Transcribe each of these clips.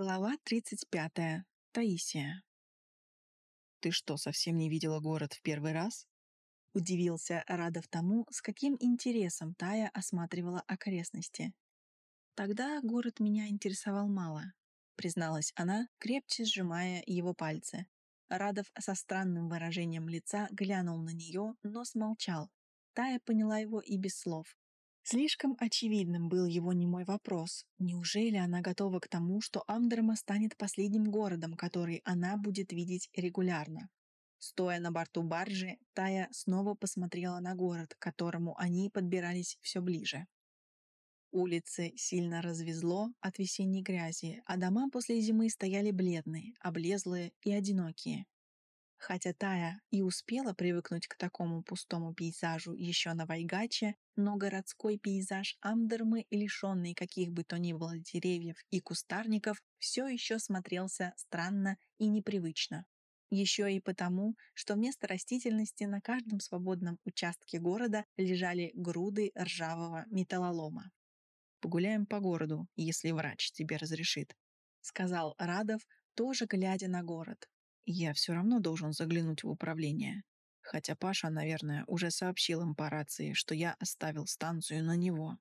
Глава 35. Таисия. «Ты что, совсем не видела город в первый раз?» Удивился Радов тому, с каким интересом Тая осматривала окрестности. «Тогда город меня интересовал мало», — призналась она, крепче сжимая его пальцы. Радов со странным выражением лица глянул на нее, но смолчал. Тая поняла его и без слов. Слишком очевидным был его немой вопрос. Неужели она готова к тому, что Амдерма станет последним городом, который она будет видеть регулярно? Стоя на борту баржи, Тая снова посмотрела на город, к которому они подбирались все ближе. Улицы сильно развезло от весенней грязи, а дома после зимы стояли бледные, облезлые и одинокие. Хотя Тая и успела привыкнуть к такому пустому пейзажу еще на Вайгаче, но городской пейзаж Амдермы, лишенный каких бы то ни было деревьев и кустарников, все еще смотрелся странно и непривычно. Еще и потому, что вместо растительности на каждом свободном участке города лежали груды ржавого металлолома. «Погуляем по городу, если врач тебе разрешит», — сказал Радов, тоже глядя на город, я все равно должен заглянуть в управление. Хотя Паша, наверное, уже сообщил им по рации, что я оставил станцию на него.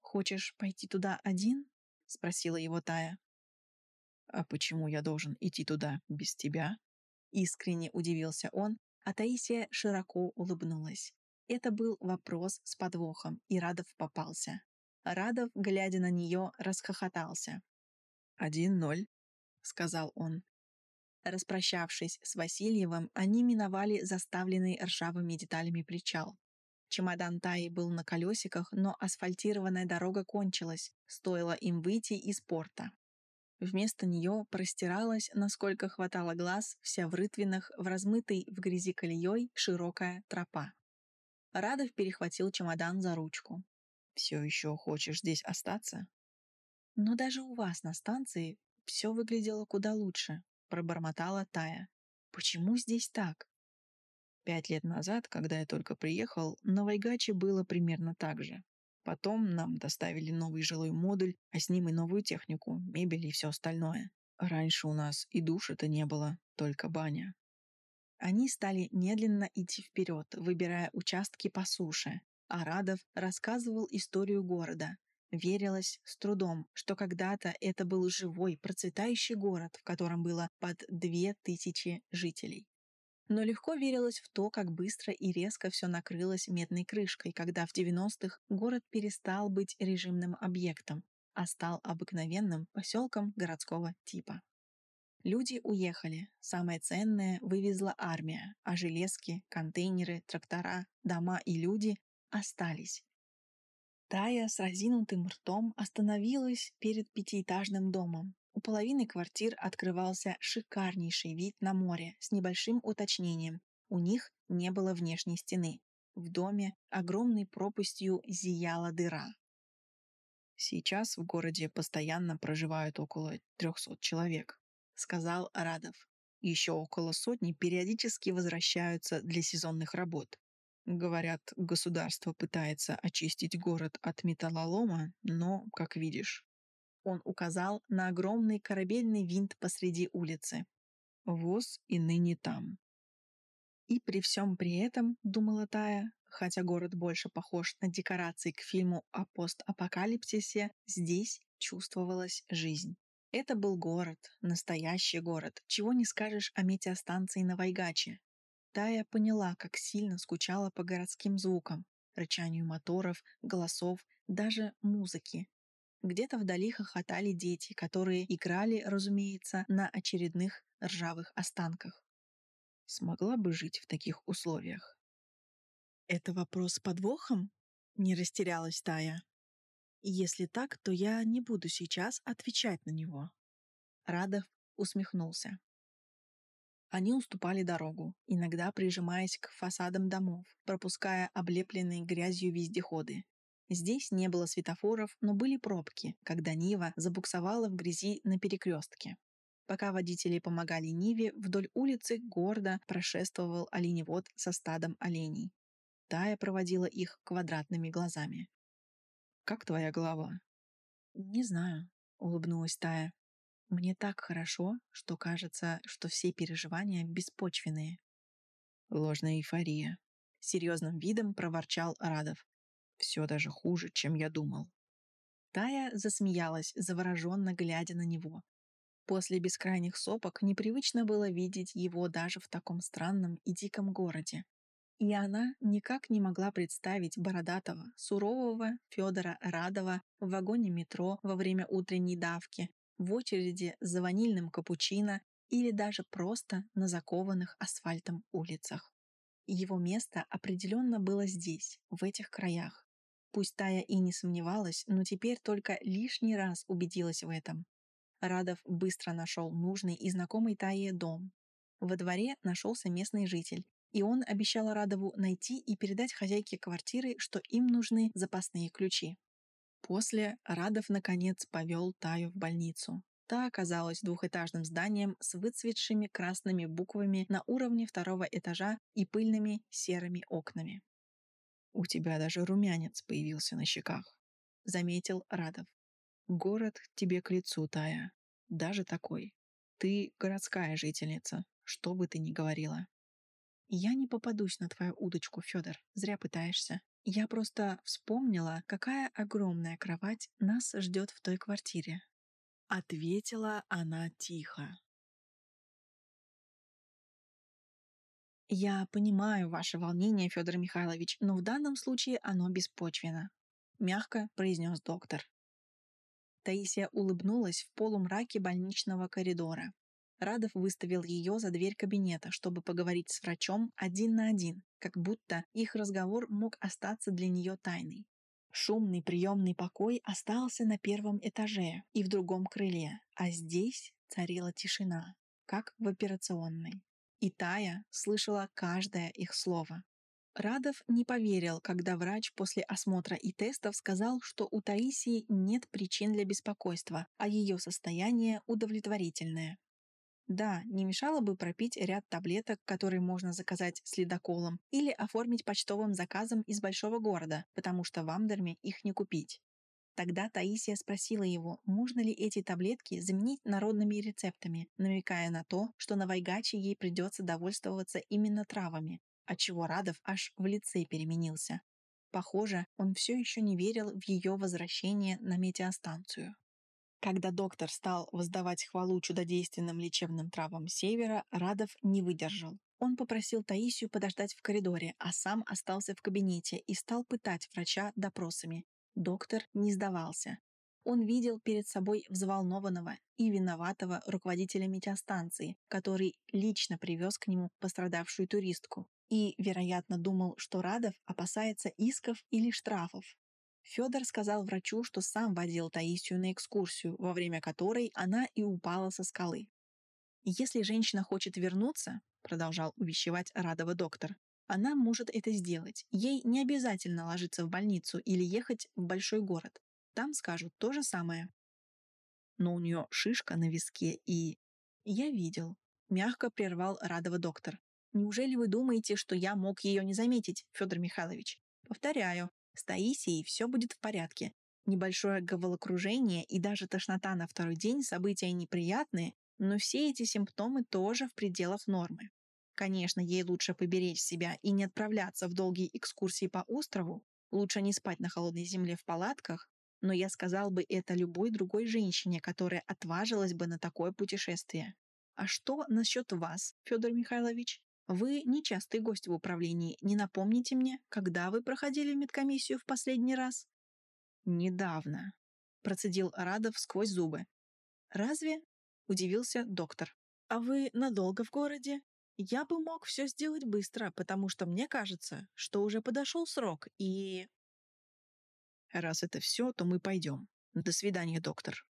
«Хочешь пойти туда один?» — спросила его Тая. «А почему я должен идти туда без тебя?» Искренне удивился он, а Таисия широко улыбнулась. Это был вопрос с подвохом, и Радов попался. Радов, глядя на нее, расхохотался. «Один ноль», — сказал он. Распрощавшись с Васильевым, они миновали заставленный ржавыми деталями причал. Чемодан Таи был на колесиках, но асфальтированная дорога кончилась, стоило им выйти из порта. Вместо нее простиралась, насколько хватало глаз, вся в рытвинах, в размытой в грязи колеей широкая тропа. Радов перехватил чемодан за ручку. «Все еще хочешь здесь остаться?» «Но даже у вас на станции все выглядело куда лучше», пробормотала Тая. «Почему здесь так?» Пять лет назад, когда я только приехал, на Вайгаче было примерно так же. Потом нам доставили новый жилой модуль, а с ним и новую технику, мебель и все остальное. Раньше у нас и душа-то не было, только баня. Они стали медленно идти вперед, выбирая участки по суше. А Радов рассказывал историю города, Верилось с трудом, что когда-то это был живой, процветающий город, в котором было под две тысячи жителей. Но легко верилось в то, как быстро и резко все накрылось медной крышкой, когда в 90-х город перестал быть режимным объектом, а стал обыкновенным поселком городского типа. Люди уехали, самое ценное вывезла армия, а железки, контейнеры, трактора, дома и люди остались. Тая с разинутым ртом остановилась перед пятиэтажным домом. У половины квартир открывался шикарнейший вид на море с небольшим уточнением. У них не было внешней стены. В доме огромной пропастью зияла дыра. «Сейчас в городе постоянно проживают около 300 человек», — сказал Радов. «Еще около сотни периодически возвращаются для сезонных работ. Говорят, государство пытается очистить город от металлолома, но, как видишь. Он указал на огромный корабельный винт посреди улицы. ВОЗ и ныне там. И при всем при этом, думала Тая, хотя город больше похож на декорации к фильму о постапокалипсисе, здесь чувствовалась жизнь. Это был город, настоящий город, чего не скажешь о метеостанции на Вайгаче, Тая поняла, как сильно скучала по городским звукам, рычанию моторов, голосов, даже музыки. Где-то вдали хохотали дети, которые играли, разумеется, на очередных ржавых останках. Смогла бы жить в таких условиях? Это вопрос с подвохом? Не растерялась Тая. Если так, то я не буду сейчас отвечать на него. Радов усмехнулся. Они уступали дорогу, иногда прижимаясь к фасадам домов, пропуская облепленные грязью вездеходы. Здесь не было светофоров, но были пробки, когда Нива забуксовала в грязи на перекрестке. Пока водители помогали Ниве, вдоль улицы гордо прошествовал оленевод со стадом оленей. Тая проводила их квадратными глазами. «Как твоя голова?» «Не знаю», — улыбнулась Тая. Мне так хорошо, что кажется, что все переживания беспочвенные. Ложная эйфория. Серьезным видом проворчал Радов. Все даже хуже, чем я думал. Тая засмеялась, завороженно глядя на него. После бескрайних сопок непривычно было видеть его даже в таком странном и диком городе. И она никак не могла представить бородатого, сурового Федора Радова в вагоне метро во время утренней давки, в очереди за ванильным капучино или даже просто на закованных асфальтом улицах. Его место определенно было здесь, в этих краях. Пусть Тая и не сомневалась, но теперь только лишний раз убедилась в этом. Радов быстро нашел нужный и знакомый Тае дом. Во дворе нашелся местный житель, и он обещал Радову найти и передать хозяйке квартиры, что им нужны запасные ключи. После Радов, наконец, повел Таю в больницу. Та оказалась двухэтажным зданием с выцветшими красными буквами на уровне второго этажа и пыльными серыми окнами. «У тебя даже румянец появился на щеках», — заметил Радов. «Город тебе к лицу, Тая. Даже такой. Ты городская жительница, что бы ты ни говорила. Я не попадусь на твою удочку, Федор. Зря пытаешься. Я просто вспомнила, какая огромная кровать нас ждет в той квартире. Ответила она тихо. Я понимаю ваше волнение, Федор Михайлович, но в данном случае оно беспочвенно, мягко произнес доктор. Таисия улыбнулась в полумраке больничного коридора. Радов выставил ее за дверь кабинета, чтобы поговорить с врачом один на один, как будто их разговор мог остаться для нее тайной. Шумный приемный покой остался на первом этаже и в другом крыле, а здесь царила тишина, как в операционной. И Тая слышала каждое их слово. Радов не поверил, когда врач после осмотра и тестов сказал, что у Таисии нет причин для беспокойства, а ее состояние удовлетворительное. Да, не мешало бы пропить ряд таблеток, которые можно заказать с ледоколом, или оформить почтовым заказом из большого города, потому что в Амдерме их не купить. Тогда Таисия спросила его, можно ли эти таблетки заменить народными рецептами, намекая на то, что на Вайгаче ей придется довольствоваться именно травами, отчего Радов аж в лице переменился. Похоже, он все еще не верил в ее возвращение на метеостанцию. Когда доктор стал воздавать хвалу чудодейственным лечебным травам Севера, Радов не выдержал. Он попросил Таисию подождать в коридоре, а сам остался в кабинете и стал пытать врача допросами. Доктор не сдавался. Он видел перед собой взволнованного и виноватого руководителя метеостанции, который лично привез к нему пострадавшую туристку, и, вероятно, думал, что Радов опасается исков или штрафов, Федор сказал врачу, что сам водил Таисию на экскурсию, во время которой она и упала со скалы. «Если женщина хочет вернуться», — продолжал увещевать Радова доктор, «она может это сделать. Ей не обязательно ложиться в больницу или ехать в большой город. Там скажут то же самое». Но у нее шишка на виске и... «Я видел», — мягко прервал Радова доктор. «Неужели вы думаете, что я мог ее не заметить, Федор Михайлович? Повторяю, с Таисией все будет в порядке. Небольшое головокружение и даже тошнота на второй день – события неприятные, но все эти симптомы тоже в пределах нормы. Конечно, ей лучше поберечь себя и не отправляться в долгие экскурсии по острову, лучше не спать на холодной земле в палатках, но я сказал бы это любой другой женщине, которая отважилась бы на такое путешествие. А что насчет вас, Федор Михайлович? Вы нечастый гость в управлении. Не напомните мне, когда вы проходили медкомиссию в последний раз? Недавно, процедил Радов сквозь зубы. Разве? Удивился доктор. А вы надолго в городе? Я бы мог все сделать быстро, потому что мне кажется, что уже подошел срок и... Раз это все, то мы пойдем. До свидания, доктор.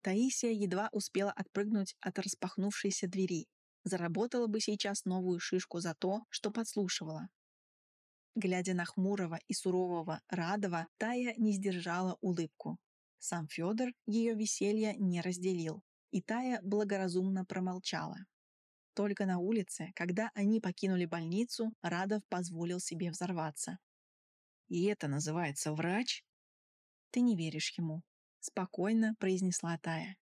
Таисия едва успела отпрыгнуть от распахнувшейся двери, заработала бы сейчас новую шишку за то, что подслушивала. Глядя на хмурого и сурового Радова, Тая не сдержала улыбку. Сам Федор ее веселье не разделил, и Тая благоразумно промолчала. Только на улице, когда они покинули больницу, Радов позволил себе взорваться. «И это называется врач?» «Ты не веришь ему», — спокойно произнесла Тая.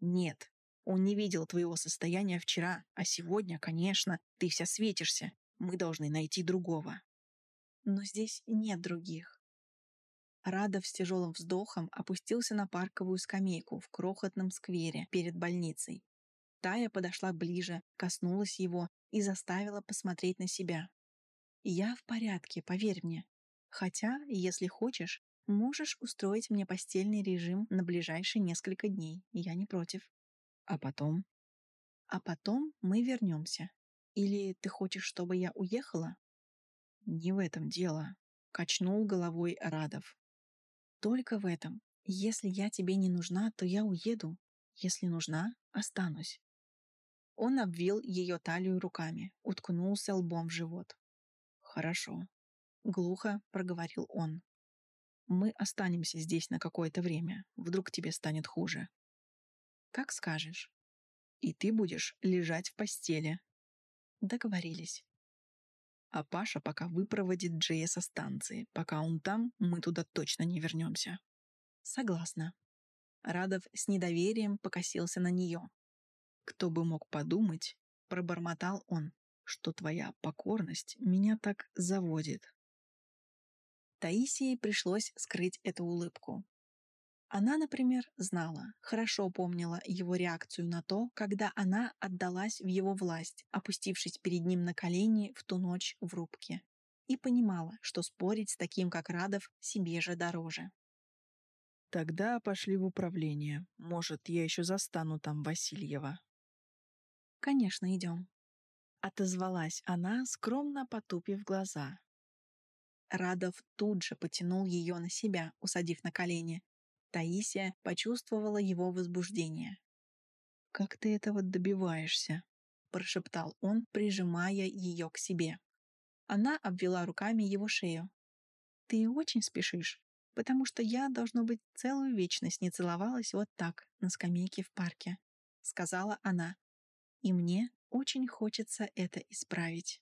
Нет, он не видел твоего состояния вчера, а сегодня, конечно, ты вся светишься. Мы должны найти другого. Но здесь нет других. Радов с тяжелым вздохом опустился на парковую скамейку в крохотном сквере перед больницей. Тая подошла ближе, коснулась его и заставила посмотреть на себя. «Я в порядке, поверь мне. Хотя, если хочешь, можешь устроить мне постельный режим на ближайшие несколько дней. Я не против. А потом? А потом мы вернемся. Или ты хочешь, чтобы я уехала? Не в этом дело. Качнул головой Радов. Только в этом. Если я тебе не нужна, то я уеду. Если нужна, останусь. Он обвил ее талию руками, уткнулся лбом в живот. «Хорошо», — глухо проговорил он. «Мы останемся здесь на какое-то время. Вдруг тебе станет хуже». «Как скажешь». «И ты будешь лежать в постели». «Договорились». А Паша пока выпроводит Джея со станции. Пока он там, мы туда точно не вернемся. Согласна. Радов с недоверием покосился на нее. Кто бы мог подумать, пробормотал он, что твоя покорность меня так заводит. Таисии пришлось скрыть эту улыбку. Она, например, знала, хорошо помнила его реакцию на то, когда она отдалась в его власть, опустившись перед ним на колени в ту ночь в рубке, и понимала, что спорить с таким, как Радов, себе же дороже. «Тогда пошли в управление. Может, я еще застану там Васильева», «Конечно, идем», — отозвалась она, скромно потупив глаза. Радов тут же потянул ее на себя, усадив на колени. Таисия почувствовала его возбуждение. «Как ты этого добиваешься?» — прошептал он, прижимая ее к себе. Она обвела руками его шею. «Ты очень спешишь, потому что я, должно быть, целую вечность не целовалась вот так, на скамейке в парке», — сказала она, и мне очень хочется это исправить.